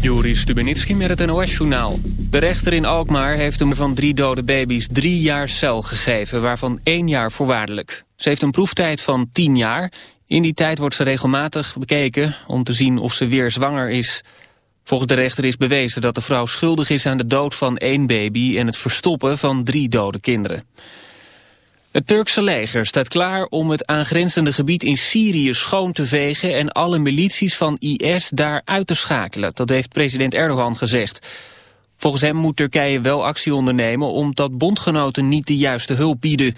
Joris Stubenitski met het NOS-journaal. De rechter in Alkmaar heeft hem van drie dode baby's drie jaar cel gegeven... waarvan één jaar voorwaardelijk. Ze heeft een proeftijd van tien jaar. In die tijd wordt ze regelmatig bekeken om te zien of ze weer zwanger is. Volgens de rechter is bewezen dat de vrouw schuldig is aan de dood van één baby... en het verstoppen van drie dode kinderen. Het Turkse leger staat klaar om het aangrenzende gebied in Syrië schoon te vegen en alle milities van IS daar uit te schakelen. Dat heeft president Erdogan gezegd. Volgens hem moet Turkije wel actie ondernemen omdat bondgenoten niet de juiste hulp bieden.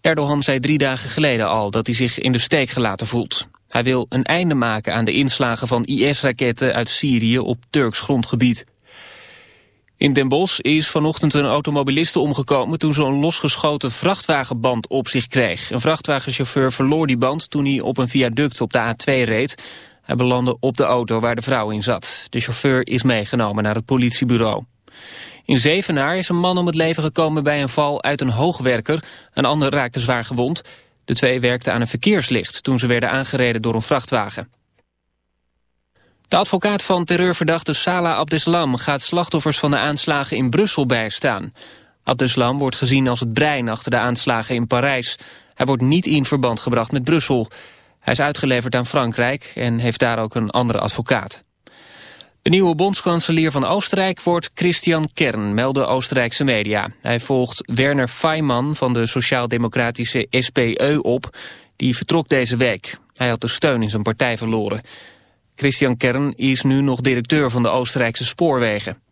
Erdogan zei drie dagen geleden al dat hij zich in de steek gelaten voelt. Hij wil een einde maken aan de inslagen van IS-raketten uit Syrië op Turks grondgebied. In Den Bosch is vanochtend een automobiliste omgekomen toen zo'n losgeschoten vrachtwagenband op zich kreeg. Een vrachtwagenchauffeur verloor die band toen hij op een viaduct op de A2 reed. Hij belandde op de auto waar de vrouw in zat. De chauffeur is meegenomen naar het politiebureau. In Zevenaar is een man om het leven gekomen bij een val uit een hoogwerker. Een ander raakte zwaar gewond. De twee werkten aan een verkeerslicht toen ze werden aangereden door een vrachtwagen. De advocaat van terreurverdachte Salah Abdeslam gaat slachtoffers van de aanslagen in Brussel bijstaan. Abdeslam wordt gezien als het brein achter de aanslagen in Parijs. Hij wordt niet in verband gebracht met Brussel. Hij is uitgeleverd aan Frankrijk en heeft daar ook een andere advocaat. De nieuwe bondskanselier van Oostenrijk wordt Christian Kern, melden Oostenrijkse media. Hij volgt Werner Faymann van de sociaal-democratische SPE op. Die vertrok deze week. Hij had de steun in zijn partij verloren. Christian Kern is nu nog directeur van de Oostenrijkse spoorwegen.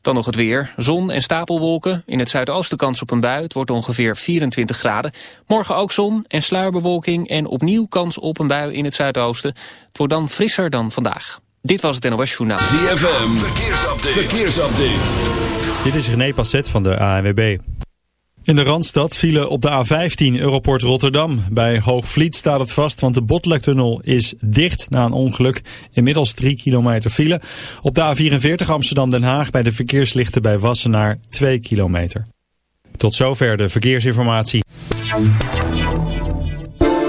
Dan nog het weer. Zon en stapelwolken. In het zuidoosten kans op een bui. Het wordt ongeveer 24 graden. Morgen ook zon en sluierbewolking. En opnieuw kans op een bui in het zuidoosten. Het wordt dan frisser dan vandaag. Dit was het NOS Journaal. ZFM. Verkeersupdate. Verkeersupdate. Dit is René Passet van de ANWB. In de Randstad vielen op de A15 Europort Rotterdam. Bij Hoogvliet staat het vast, want de Botlektunnel is dicht na een ongeluk. Inmiddels 3 kilometer file. Op de A44 Amsterdam-Den Haag bij de verkeerslichten bij Wassenaar 2 kilometer. Tot zover de verkeersinformatie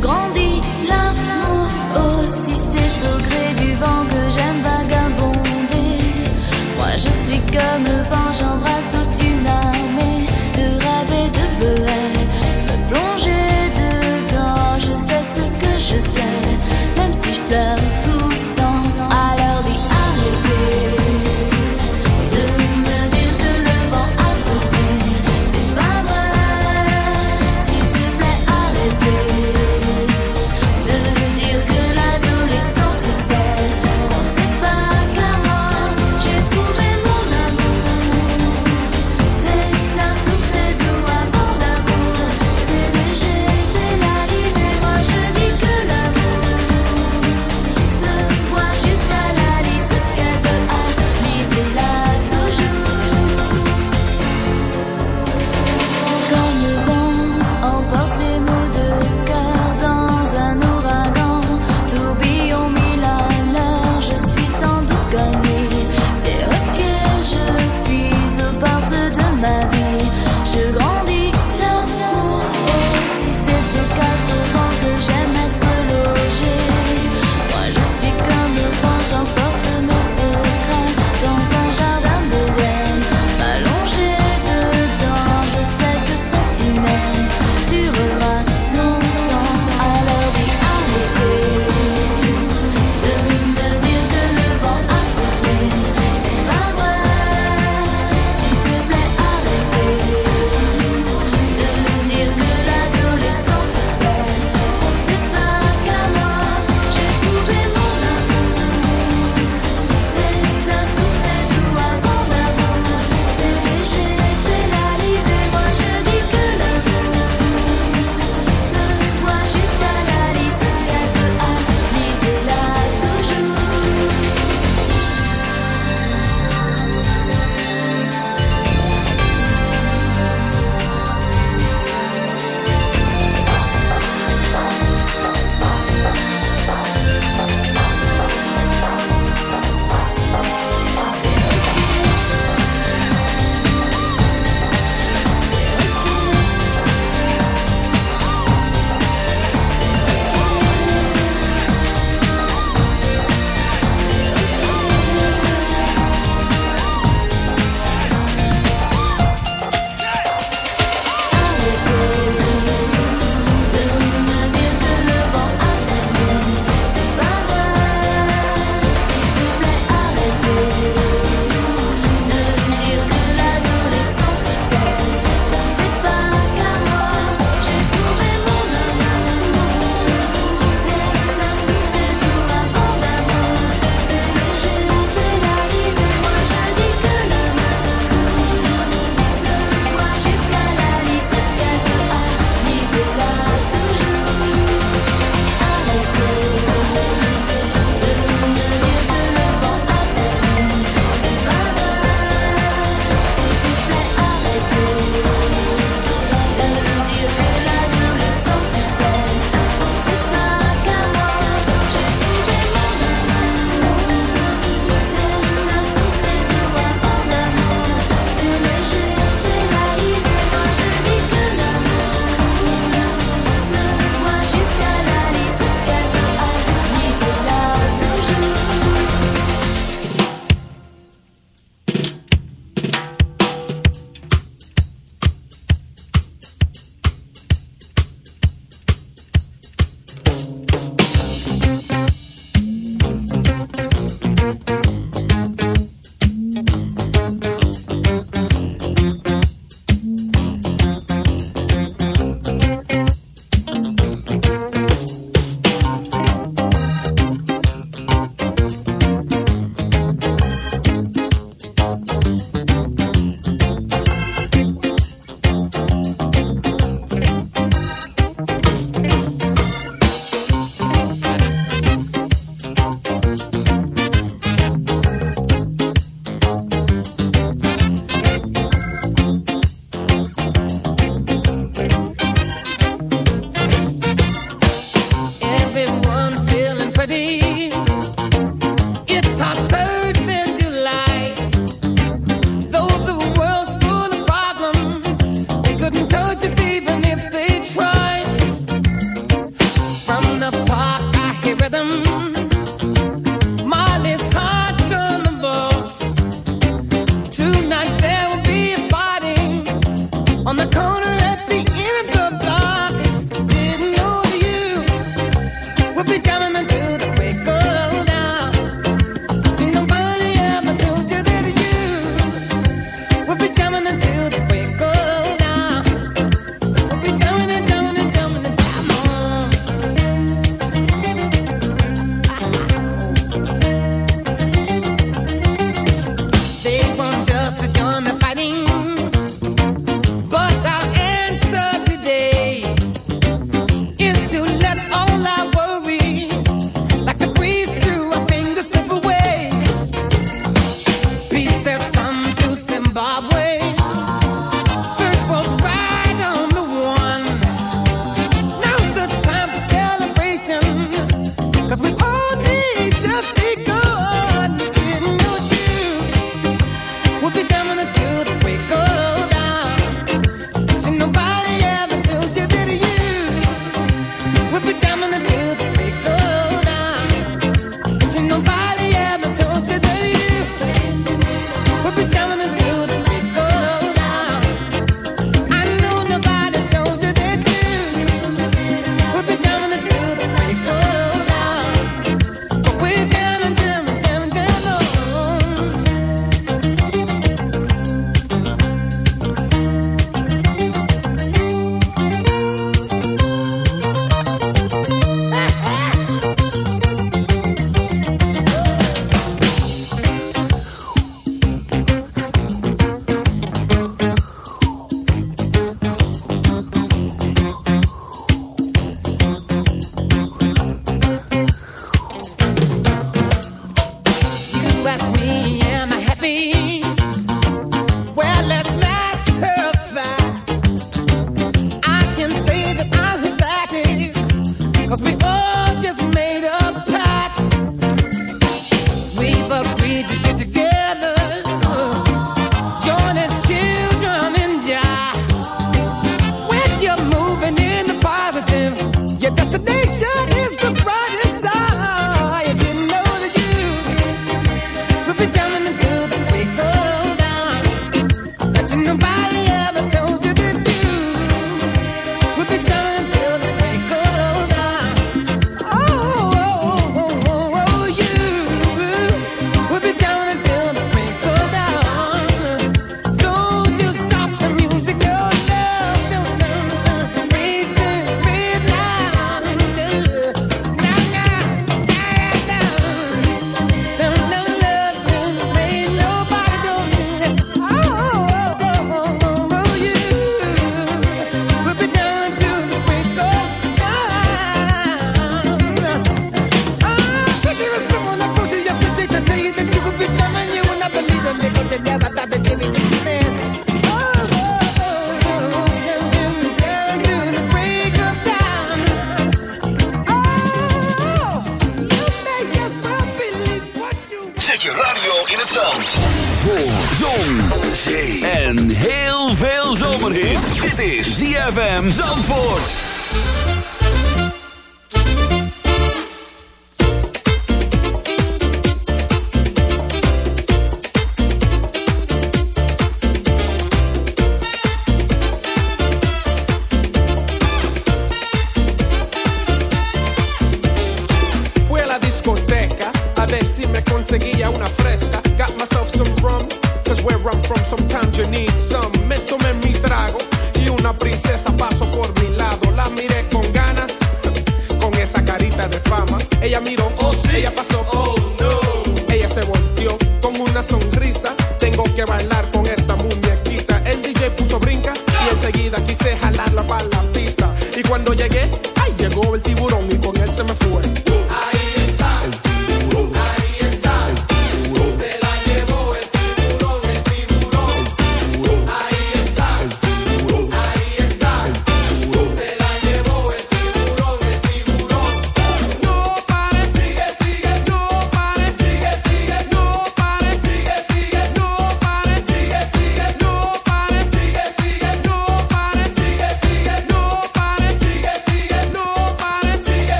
grandis.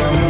some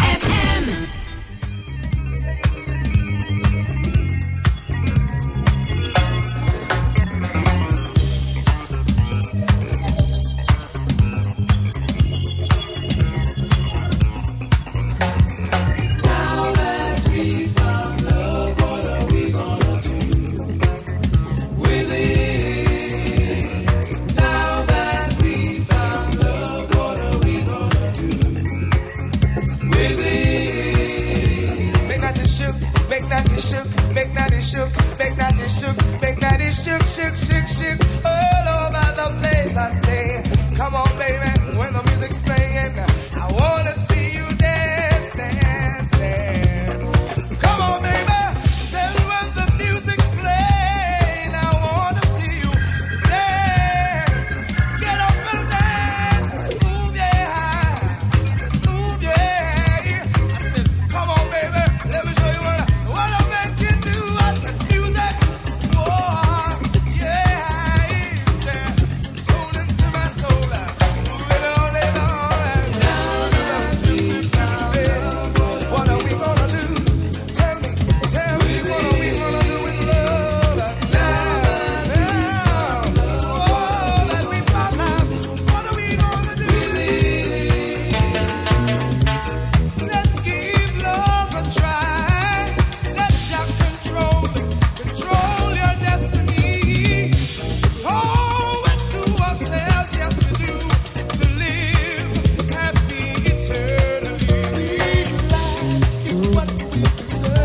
what we deserve.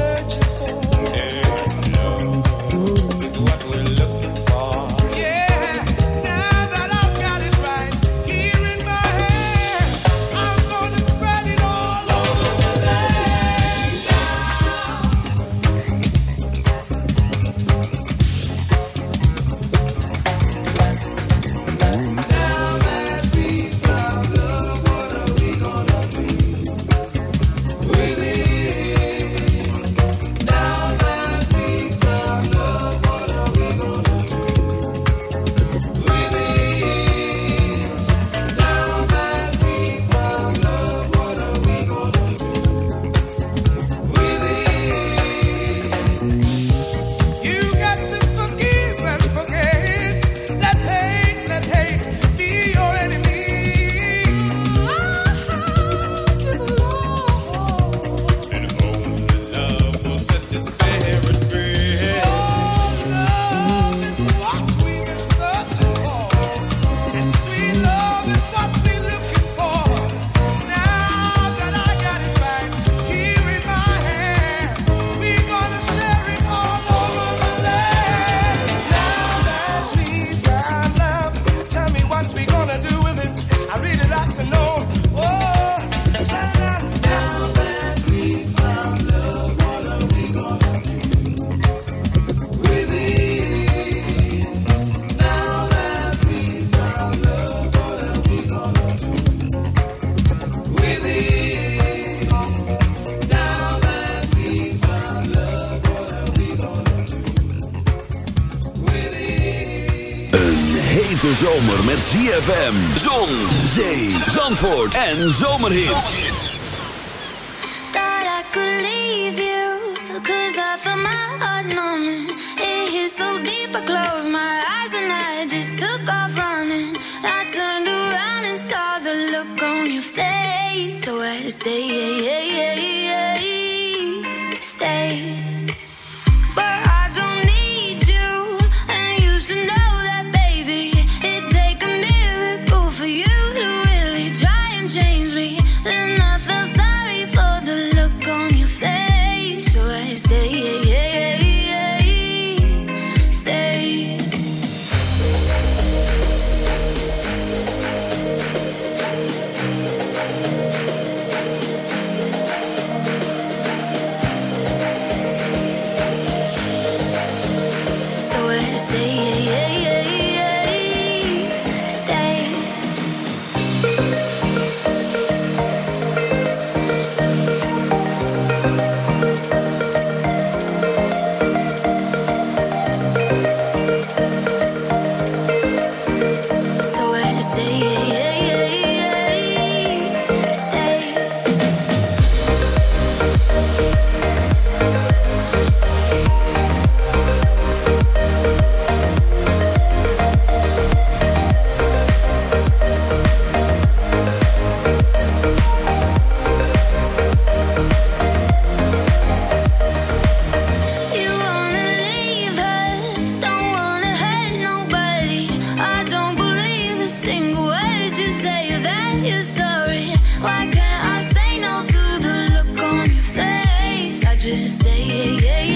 zomer met ZFM. Zon, zee, zandvoort en zomerhits. Thought I could leave you, cause I felt my heart numbing. It hit so deep, I close my eyes and I just took off running. I turned around and saw the look on your face, so I stayed. Just stay, yeah, yeah.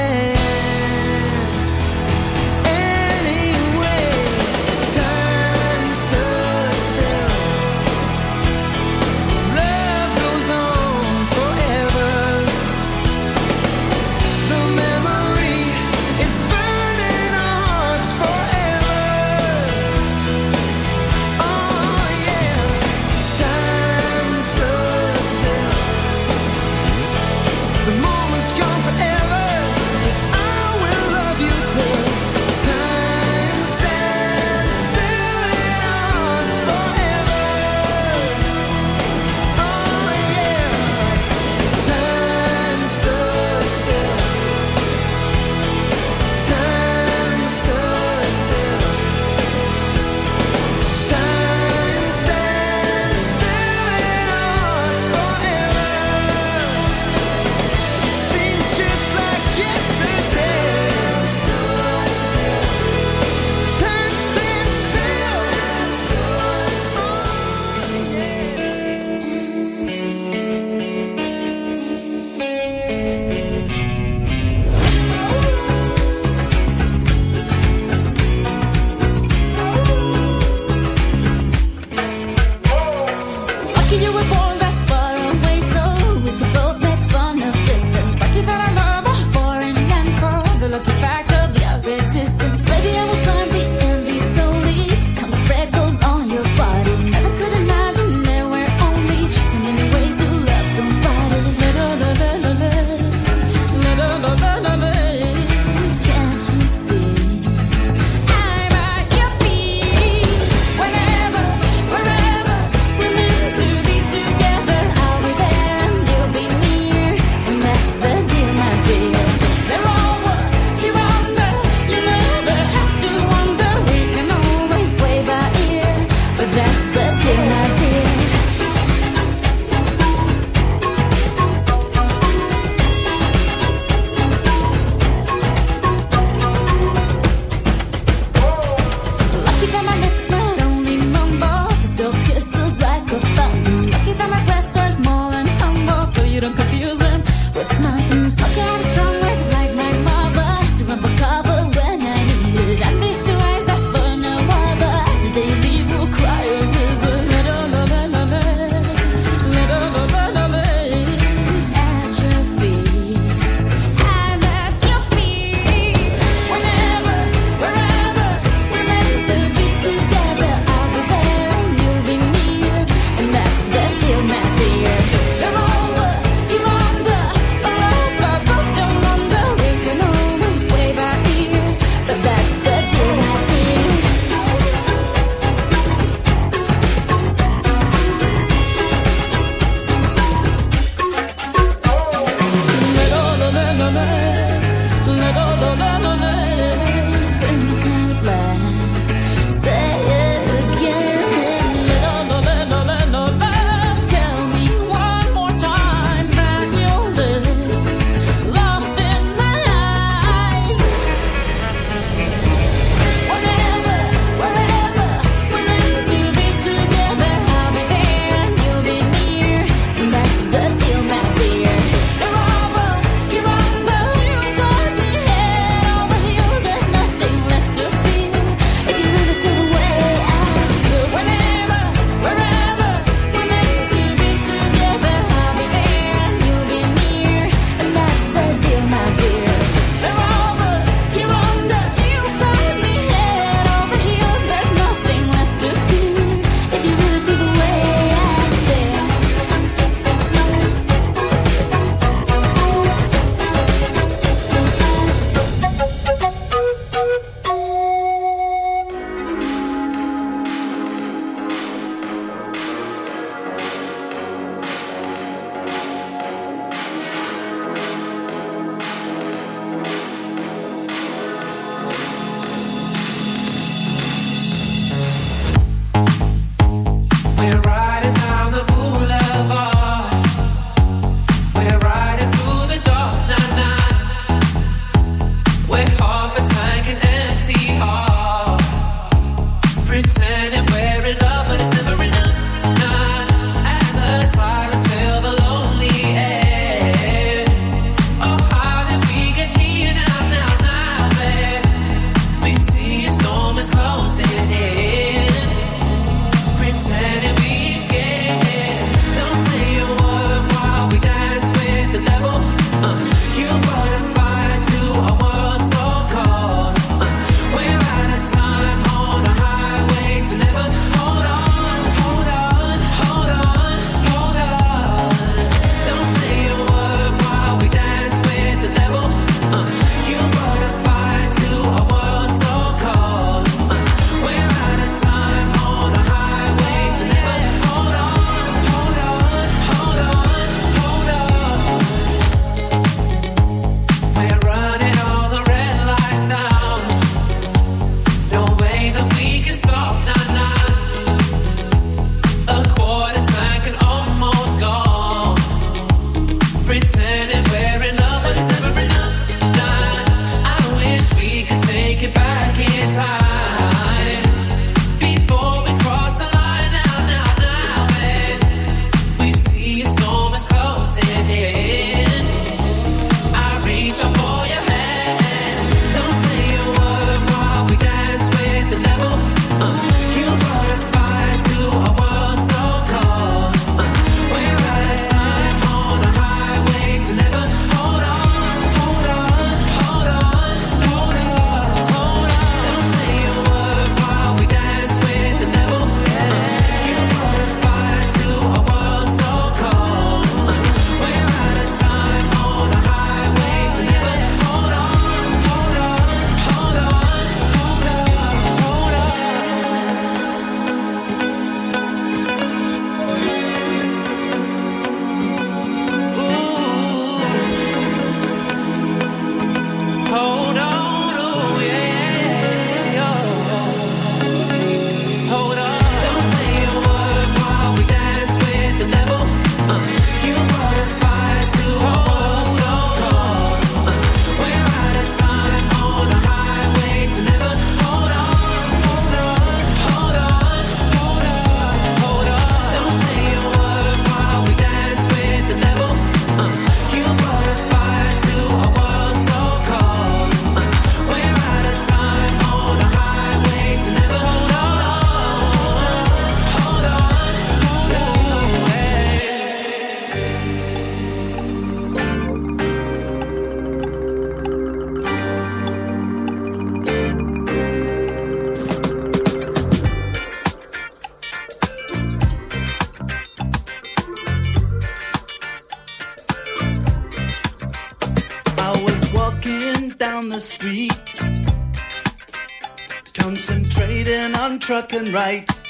right.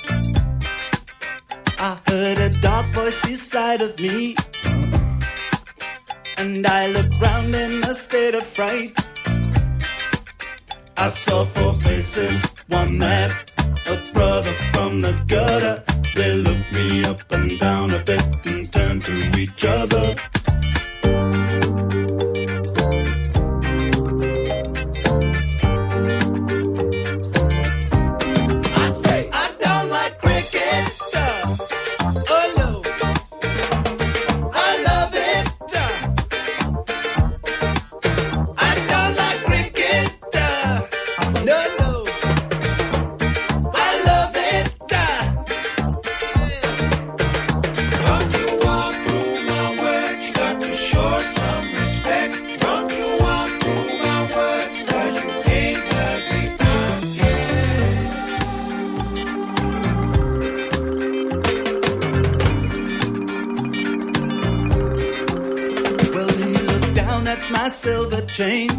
chain.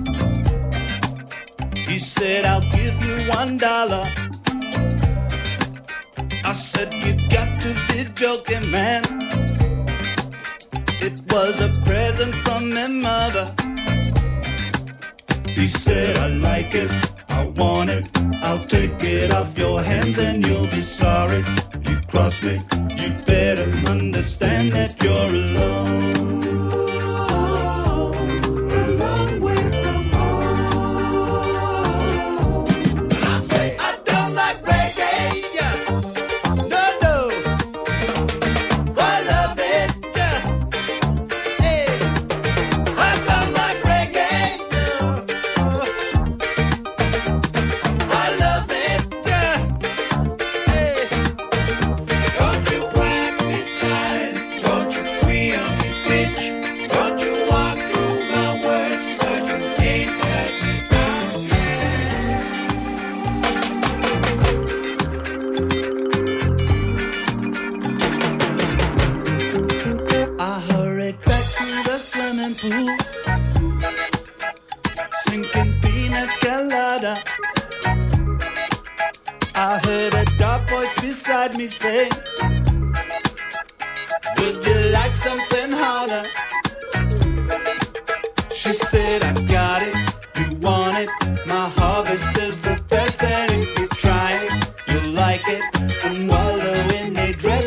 He said, I'll give you one dollar. I said, You got to be joking, man. It was a present from my mother. He said, I like it.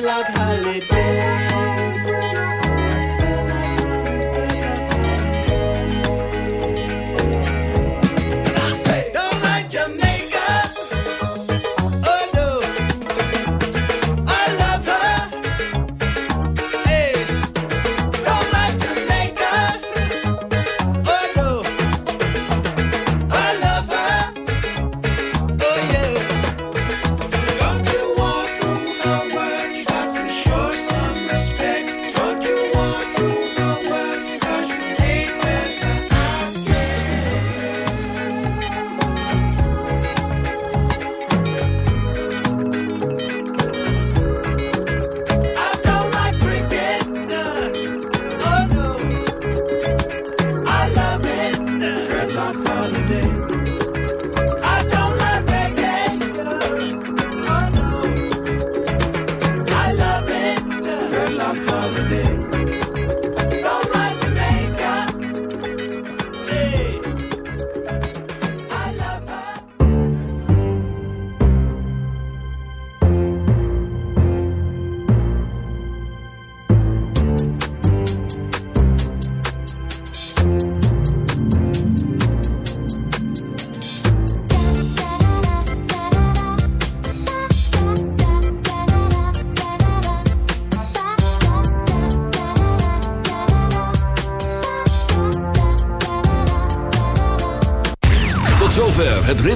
like holiday.